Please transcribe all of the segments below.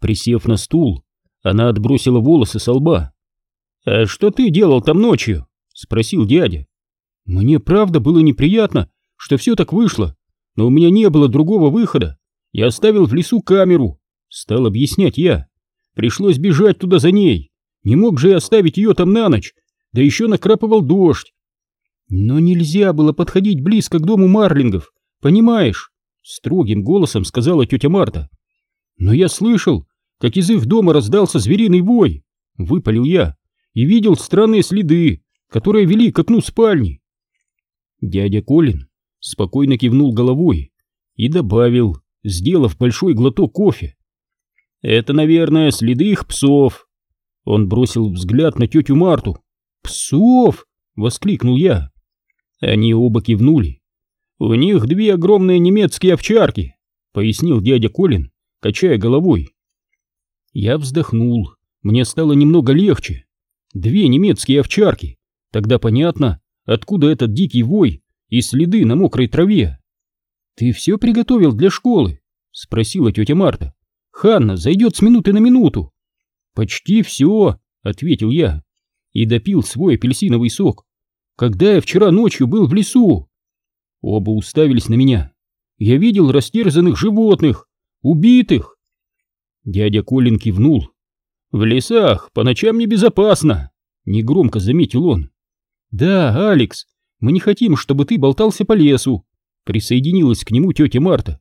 Присев на стул, она отбросила волосы со лба. «А что ты делал там ночью?» — спросил дядя. «Мне правда было неприятно, что все так вышло, но у меня не было другого выхода. Я оставил в лесу камеру», — стал объяснять я. «Пришлось бежать туда за ней. Не мог же я оставить ее там на ночь, да еще накрапывал дождь. Но нельзя было подходить близко к дому Марлингов, понимаешь?» Строгим голосом сказала тетя Марта. «Но я слышал, как из их дома раздался звериный вой», — выпалил я, и видел странные следы, которые вели к окну спальни. Дядя Колин спокойно кивнул головой и добавил, сделав большой глоток кофе. «Это, наверное, следы их псов». Он бросил взгляд на тетю Марту. «Псов!» — воскликнул я. Они оба кивнули. «У них две огромные немецкие овчарки», — пояснил дядя Колин, качая головой. Я вздохнул. Мне стало немного легче. Две немецкие овчарки. Тогда понятно, откуда этот дикий вой и следы на мокрой траве. «Ты все приготовил для школы?» — спросила тетя Марта. «Ханна зайдет с минуты на минуту». «Почти все», — ответил я и допил свой апельсиновый сок. «Когда я вчера ночью был в лесу?» Оба уставились на меня. Я видел растерзанных животных, убитых. Дядя Колин кивнул. «В лесах по ночам небезопасно», — негромко заметил он. «Да, Алекс, мы не хотим, чтобы ты болтался по лесу», — присоединилась к нему тетя Марта.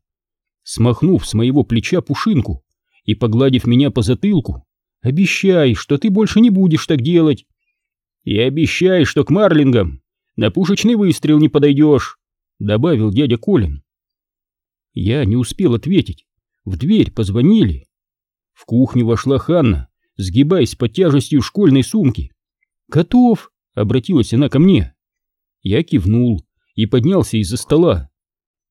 Смахнув с моего плеча пушинку и погладив меня по затылку, «Обещай, что ты больше не будешь так делать». «И обещай, что к марлингам на пушечный выстрел не подойдешь», — добавил дядя Колин. Я не успел ответить. В дверь позвонили. В кухню вошла Ханна, сгибаясь под тяжестью школьной сумки. «Готов!» — обратилась она ко мне. Я кивнул и поднялся из-за стола.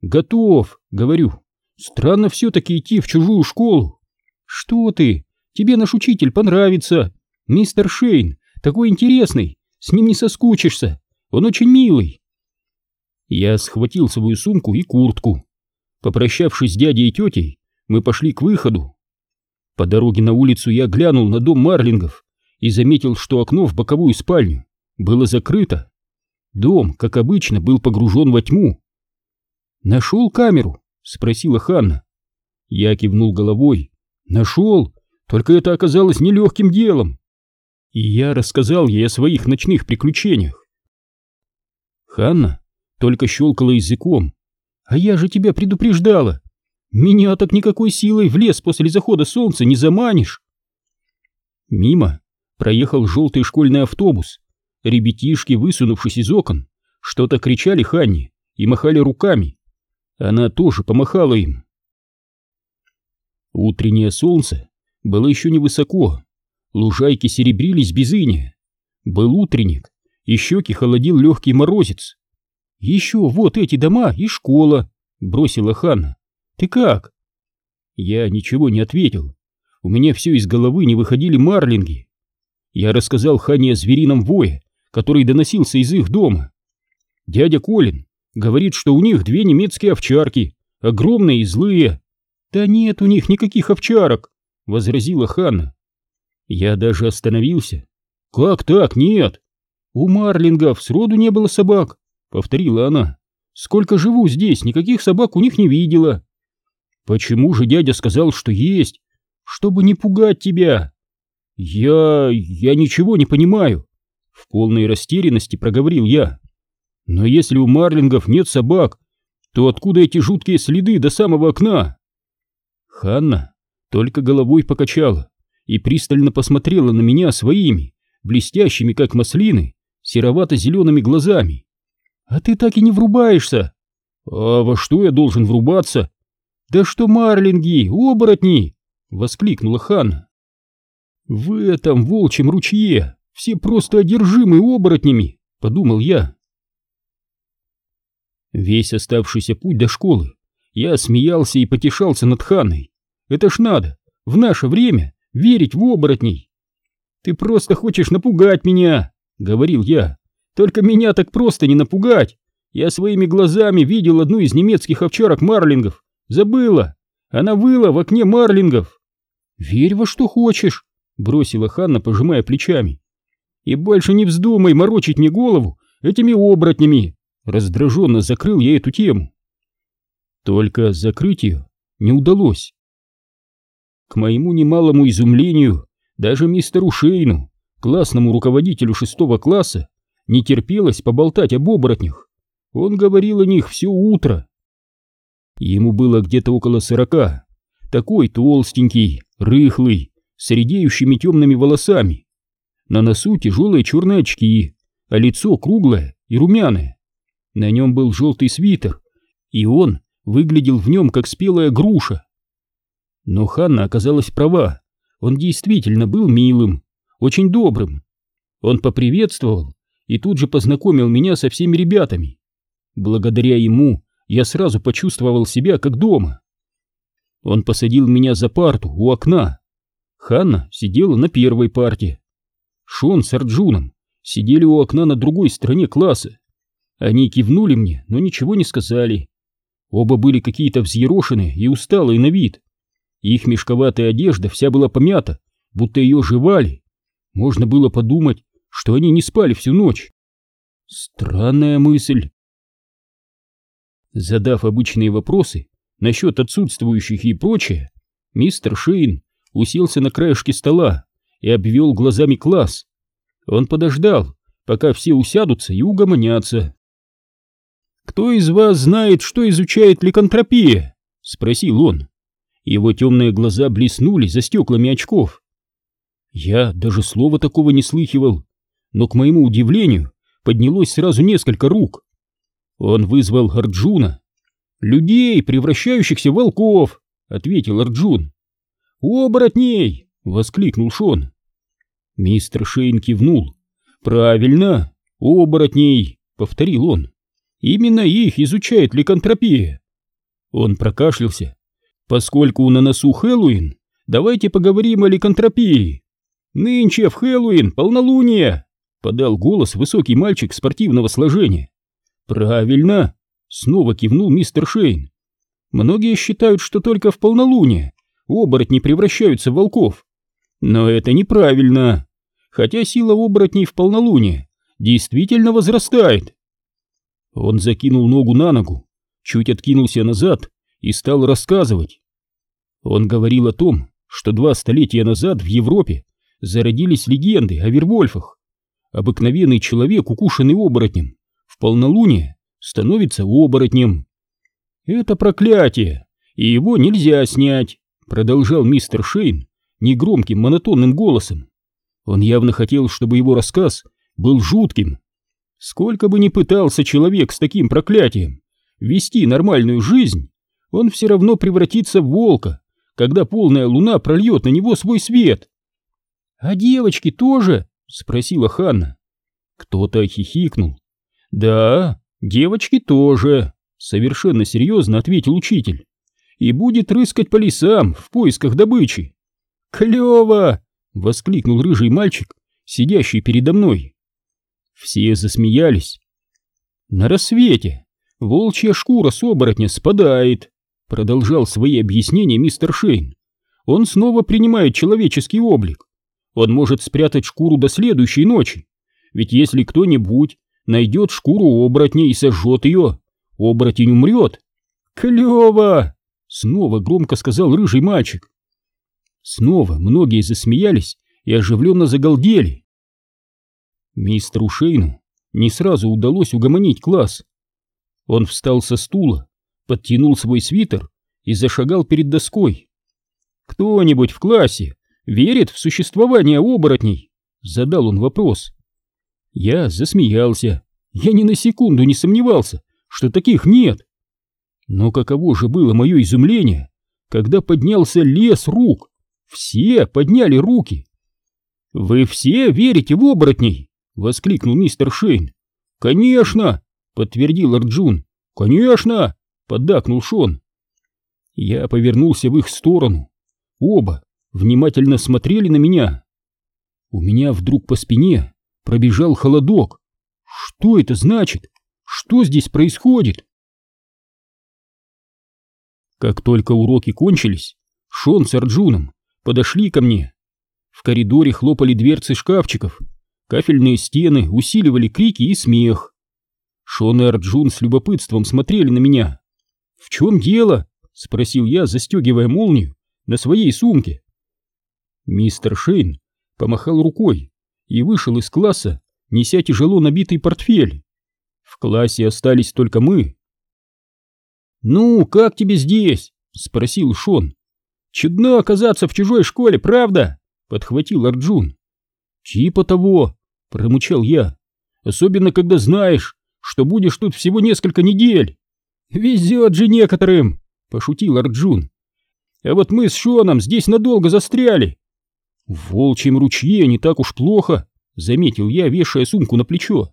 «Готов!» — говорю. «Странно все-таки идти в чужую школу». «Что ты? Тебе наш учитель понравится. Мистер Шейн такой интересный, с ним не соскучишься. Он очень милый». Я схватил свою сумку и куртку. Попрощавшись с дядей и тетей, мы пошли к выходу. По дороге на улицу я глянул на дом Марлингов и заметил, что окно в боковую спальню было закрыто. Дом, как обычно, был погружен во тьму. «Нашел камеру?» — спросила Ханна. Я кивнул головой. «Нашел, только это оказалось нелегким делом». И я рассказал ей о своих ночных приключениях. Ханна только щелкала языком. «А я же тебя предупреждала! Меня так никакой силой в лес после захода солнца не заманишь. Мимо проехал желтый школьный автобус. Ребятишки, высунувшись из окон, что-то кричали Ханне и махали руками. Она тоже помахала им. Утреннее солнце было еще невысоко, лужайки серебрились без иния. Был утренник, и щеки холодил легкий морозец. «Еще вот эти дома и школа», — бросила Ханна. «Ты как?» Я ничего не ответил. У меня все из головы не выходили марлинги. Я рассказал Хане о зверином вое, который доносился из их дома. Дядя Колин говорит, что у них две немецкие овчарки, огромные и злые. «Да нет у них никаких овчарок», — возразила Ханна. Я даже остановился. «Как так? Нет!» «У марлингов сроду не было собак», — повторила она. «Сколько живу здесь, никаких собак у них не видела». Почему же дядя сказал, что есть? Чтобы не пугать тебя. Я... я ничего не понимаю. В полной растерянности проговорил я. Но если у марлингов нет собак, то откуда эти жуткие следы до самого окна? Ханна только головой покачала и пристально посмотрела на меня своими, блестящими, как маслины, серовато-зелеными глазами. «А ты так и не врубаешься!» «А во что я должен врубаться?» «Да что марлинги, оборотни!» — воскликнула Ханна. «В этом волчьем ручье все просто одержимы оборотнями!» — подумал я. Весь оставшийся путь до школы я смеялся и потешался над Ханной. Это ж надо, в наше время, верить в оборотней. «Ты просто хочешь напугать меня!» — говорил я. «Только меня так просто не напугать! Я своими глазами видел одну из немецких овчарок марлингов, Забыла! Она выла в окне марлингов!» «Верь во что хочешь», — бросила Ханна, пожимая плечами. «И больше не вздумай морочить мне голову этими оборотнями!» Раздраженно закрыл я эту тему. Только закрыть ее не удалось. К моему немалому изумлению, даже мистеру Шейну, классному руководителю шестого класса, не терпелось поболтать об оборотнях. Он говорил о них все утро. Ему было где-то около сорока, такой толстенький, рыхлый, с редеющими темными волосами. На носу тяжелые черные очки, а лицо круглое и румяное. На нем был желтый свитер, и он выглядел в нем как спелая груша. Но Ханна оказалась права, он действительно был милым, очень добрым. Он поприветствовал и тут же познакомил меня со всеми ребятами. Благодаря ему я сразу почувствовал себя как дома. Он посадил меня за парту у окна. Ханна сидела на первой парте. Шон с Арджуном сидели у окна на другой стороне класса. Они кивнули мне, но ничего не сказали. Оба были какие-то взъерошенные и усталые на вид. Их мешковатая одежда вся была помята, будто ее жевали. Можно было подумать, что они не спали всю ночь. Странная мысль. Задав обычные вопросы насчет отсутствующих и прочее, мистер Шейн уселся на краешке стола и обвел глазами класс. Он подождал, пока все усядутся и угомонятся. «Кто из вас знает, что изучает ликантропия?» — спросил он. Его темные глаза блеснули за стеклами очков. Я даже слова такого не слыхивал, но, к моему удивлению, поднялось сразу несколько рук. Он вызвал Арджуна. «Людей, превращающихся в волков!» — ответил Арджун. «Оборотней!» — воскликнул Шон. Мистер Шейн кивнул. «Правильно, оборотней!» — повторил он. Именно их изучает ликантропия. Он прокашлялся. Поскольку на носу Хэллоуин, давайте поговорим о ликантропии. Нынче в Хэллоуин полнолуние, подал голос высокий мальчик спортивного сложения. Правильно, снова кивнул мистер Шейн. Многие считают, что только в полнолуние оборотни превращаются в волков. Но это неправильно. Хотя сила оборотней в полнолуние действительно возрастает. Он закинул ногу на ногу, чуть откинулся назад и стал рассказывать. Он говорил о том, что два столетия назад в Европе зародились легенды о вервольфах. Обыкновенный человек, укушенный оборотнем, полнолуние становится оборотнем. «Это проклятие, и его нельзя снять», — продолжал мистер Шейн негромким монотонным голосом. Он явно хотел, чтобы его рассказ был жутким, Сколько бы ни пытался человек с таким проклятием вести нормальную жизнь, он все равно превратится в волка, когда полная луна прольет на него свой свет. — А девочки тоже? — спросила Ханна. Кто-то хихикнул. — Да, девочки тоже, — совершенно серьезно ответил учитель. — И будет рыскать по лесам в поисках добычи. — Клево! — воскликнул рыжий мальчик, сидящий передо мной. Все засмеялись. На рассвете волчья шкура с оборотня спадает, продолжал свои объяснения мистер Шейн. Он снова принимает человеческий облик. Он может спрятать шкуру до следующей ночи. Ведь если кто-нибудь найдет шкуру оборотня и сожжет ее, оборотень умрет. Клево! Снова громко сказал рыжий мальчик. Снова многие засмеялись и оживленно загалдели. Мистеру Шейну не сразу удалось угомонить класс. Он встал со стула, подтянул свой свитер и зашагал перед доской. «Кто-нибудь в классе верит в существование оборотней?» — задал он вопрос. Я засмеялся. Я ни на секунду не сомневался, что таких нет. Но каково же было мое изумление, когда поднялся лес рук. Все подняли руки. «Вы все верите в оборотней?» воскликнул мистер Шейн. «Конечно!» — подтвердил Арджун. «Конечно!» — поддакнул Шон. Я повернулся в их сторону. Оба внимательно смотрели на меня. У меня вдруг по спине пробежал холодок. Что это значит? Что здесь происходит? Как только уроки кончились, Шон с Арджуном подошли ко мне. В коридоре хлопали дверцы шкафчиков, кафельные стены усиливали крики и смех. Шон и Арджун с любопытством смотрели на меня. «В чем дело?» — спросил я, застегивая молнию на своей сумке. Мистер Шейн помахал рукой и вышел из класса, неся тяжело набитый портфель. В классе остались только мы. «Ну, как тебе здесь?» — спросил Шон. «Чудно оказаться в чужой школе, правда?» — подхватил Арджун. «Типа того», — промычал я. «Особенно, когда знаешь, что будешь тут всего несколько недель. Везет же некоторым, пошутил Арджун. А вот мы с Шоном здесь надолго застряли. В волчьем ручье не так уж плохо, заметил я, вешая сумку на плечо.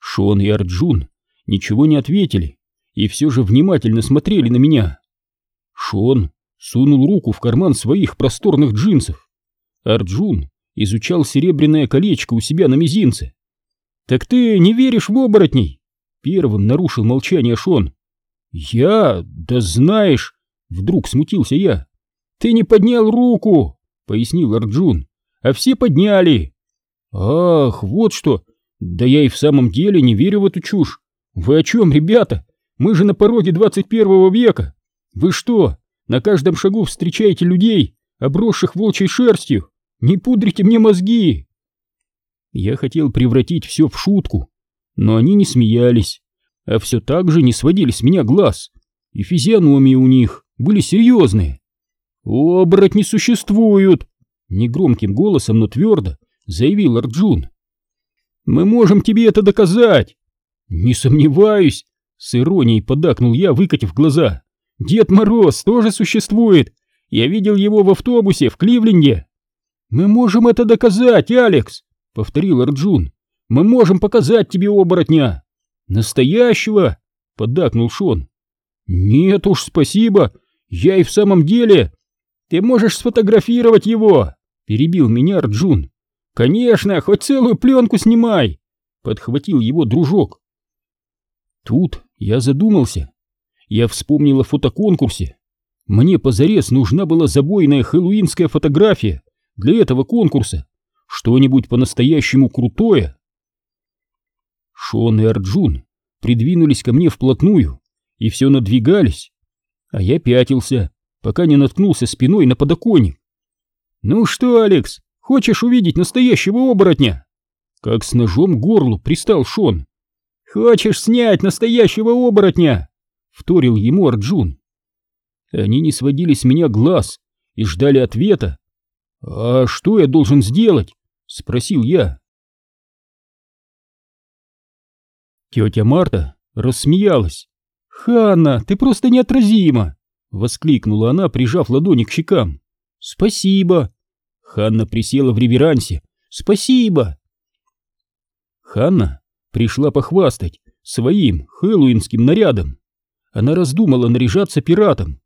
Шон и Арджун ничего не ответили и все же внимательно смотрели на меня. Шон сунул руку в карман своих просторных джинсов. Арджун изучал серебряное колечко у себя на мизинце. «Так ты не веришь в оборотней?» Первым нарушил молчание Шон. «Я? Да знаешь!» Вдруг смутился я. «Ты не поднял руку!» Пояснил Арджун. «А все подняли!» «Ах, вот что! Да я и в самом деле не верю в эту чушь! Вы о чем, ребята? Мы же на пороге 21 века! Вы что, на каждом шагу встречаете людей, обросших волчьей шерстью? Не пудрите мне мозги!» Я хотел превратить все в шутку, но они не смеялись, а все так же не сводили с меня глаз, и физиономии у них были серьезные. «Оборотни существуют!» — негромким голосом, но твердо заявил Арджун. «Мы можем тебе это доказать!» «Не сомневаюсь!» — с иронией подакнул я, выкатив глаза. «Дед Мороз тоже существует! Я видел его в автобусе в Кливленде!» «Мы можем это доказать, Алекс!» — повторил Арджун. «Мы можем показать тебе оборотня!» «Настоящего!» — поддакнул Шон. «Нет уж, спасибо! Я и в самом деле...» «Ты можешь сфотографировать его!» — перебил меня Арджун. «Конечно, хоть целую пленку снимай!» — подхватил его дружок. Тут я задумался. Я вспомнил о фотоконкурсе. Мне позарез нужна была забойная хэллоуинская фотография для этого конкурса что-нибудь по-настоящему крутое. Шон и Арджун придвинулись ко мне вплотную и все надвигались, а я пятился, пока не наткнулся спиной на подоконник. «Ну что, Алекс, хочешь увидеть настоящего оборотня?» Как с ножом к горлу пристал Шон. «Хочешь снять настоящего оборотня?» — вторил ему Арджун. Они не сводили с меня глаз и ждали ответа. «А что я должен сделать?» — спросил я. Тетя Марта рассмеялась. «Ханна, ты просто неотразима!» — воскликнула она, прижав ладони к щекам. «Спасибо!» Ханна присела в реверансе. «Спасибо!» Ханна пришла похвастать своим хэллоуинским нарядом. Она раздумала наряжаться пиратом.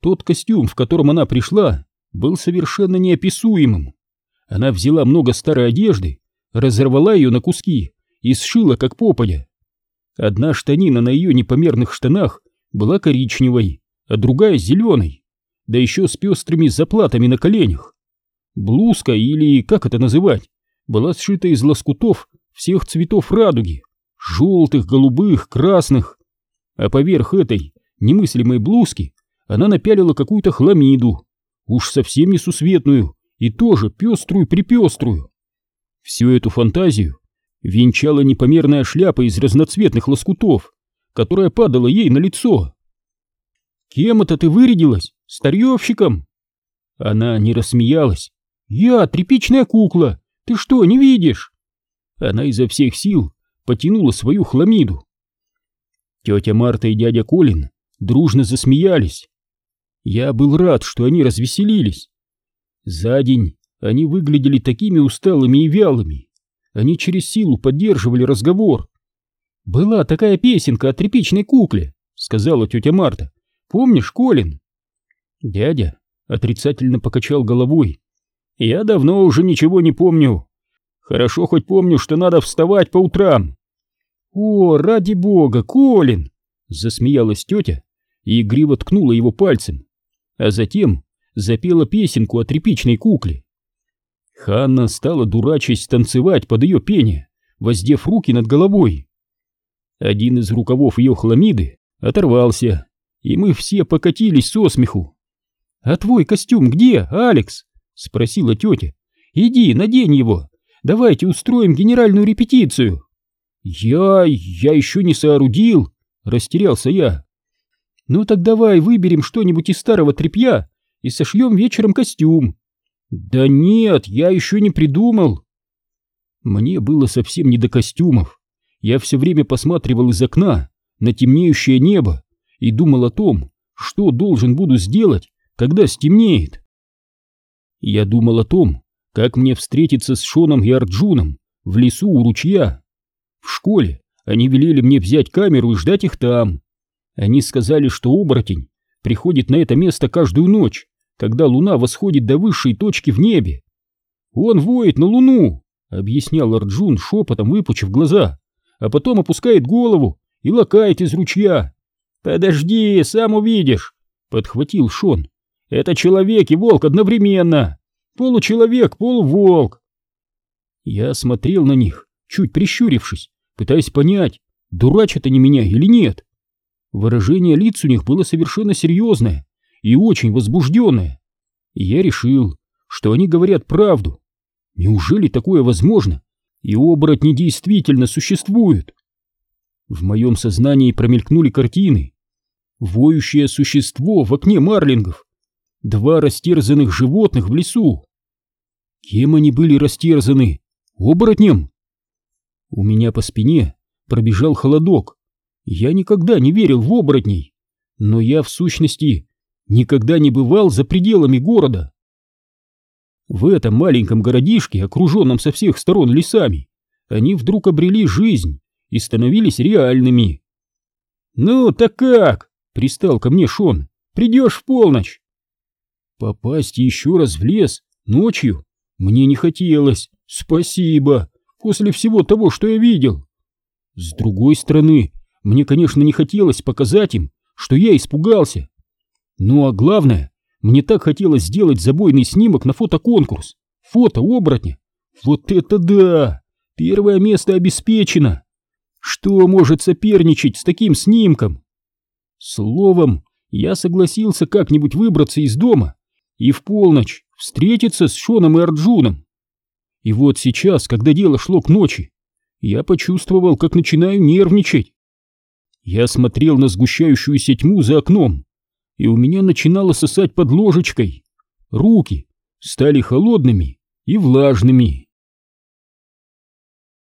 Тот костюм, в котором она пришла, был совершенно неописуемым. Она взяла много старой одежды, разорвала ее на куски и сшила как попадя. Одна штанина на ее непомерных штанах была коричневой, а другая зеленой, да еще с пестрыми заплатами на коленях. Блузка, или как это называть, была сшита из лоскутов всех цветов радуги, желтых, голубых, красных, а поверх этой немыслимой блузки она напялила какую-то хламиду, уж совсем несусветную, и тоже пеструю-припеструю. Всю эту фантазию венчала непомерная шляпа из разноцветных лоскутов, которая падала ей на лицо. «Кем это ты вырядилась? Старьевщиком?» Она не рассмеялась. «Я тряпичная кукла! Ты что, не видишь?» Она изо всех сил потянула свою хламиду. Тетя Марта и дядя Колин дружно засмеялись. Я был рад, что они развеселились. За день они выглядели такими усталыми и вялыми. Они через силу поддерживали разговор. «Была такая песенка о тряпичной кукле», — сказала тетя Марта. «Помнишь, Колин?» Дядя отрицательно покачал головой. «Я давно уже ничего не помню. Хорошо хоть помню, что надо вставать по утрам». «О, ради бога, Колин!» — засмеялась тетя и игриво ткнула его пальцем, а затем запела песенку о тряпичной кукле. Ханна стала дурачась танцевать под ее пение, воздев руки над головой. Один из рукавов ее хламиды оторвался, и мы все покатились со смеху. «А твой костюм где, Алекс?» — спросила тетя. «Иди, надень его. Давайте устроим генеральную репетицию». «Я... я еще не соорудил», — растерялся я. «Ну так давай выберем что-нибудь из старого тряпья и сошьем вечером костюм». «Да нет, я еще не придумал». Мне было совсем не до костюмов. Я все время посматривал из окна на темнеющее небо и думал о том, что должен буду сделать, когда стемнеет. Я думал о том, как мне встретиться с Шоном и Арджуном в лесу у ручья. В школе они велели мне взять камеру и ждать их там. Они сказали, что оборотень приходит на это место каждую ночь, когда луна восходит до высшей точки в небе. Он воет на луну, объяснял Арджун шепотом, выпучив глаза, а потом опускает голову и лакает из ручья. Подожди, сам увидишь, подхватил Шон. Это человек и волк одновременно. Получеловек, полуволк. Я смотрел на них, чуть прищурившись, пытаясь понять, дурачат они меня или нет. Выражение лиц у них было совершенно серьезное и очень возбужденное. И я решил, что они говорят правду. Неужели такое возможно? И оборотни действительно существуют? В моем сознании промелькнули картины. Воющее существо в окне марлингов. Два растерзанных животных в лесу. Кем они были растерзаны? Оборотнем? У меня по спине пробежал холодок. Я никогда не верил в оборотней, но я в сущности никогда не бывал за пределами города. В этом маленьком городишке, окруженном со всех сторон лесами, они вдруг обрели жизнь и становились реальными. «Ну, так как?» — пристал ко мне Шон. «Придешь в полночь?» Попасть еще раз в лес ночью мне не хотелось. Спасибо после всего того, что я видел. С другой стороны, мне, конечно, не хотелось показать им, что я испугался. Ну а главное, мне так хотелось сделать забойный снимок на фотоконкурс. Фото оборотня. Вот это да! Первое место обеспечено. Что может соперничать с таким снимком? Словом, я согласился как-нибудь выбраться из дома и в полночь встретиться с Шоном и Арджуном. И вот сейчас, когда дело шло к ночи, я почувствовал, как начинаю нервничать. Я смотрел на сгущающуюся тьму за окном, и у меня начинало сосать под ложечкой. Руки стали холодными и влажными.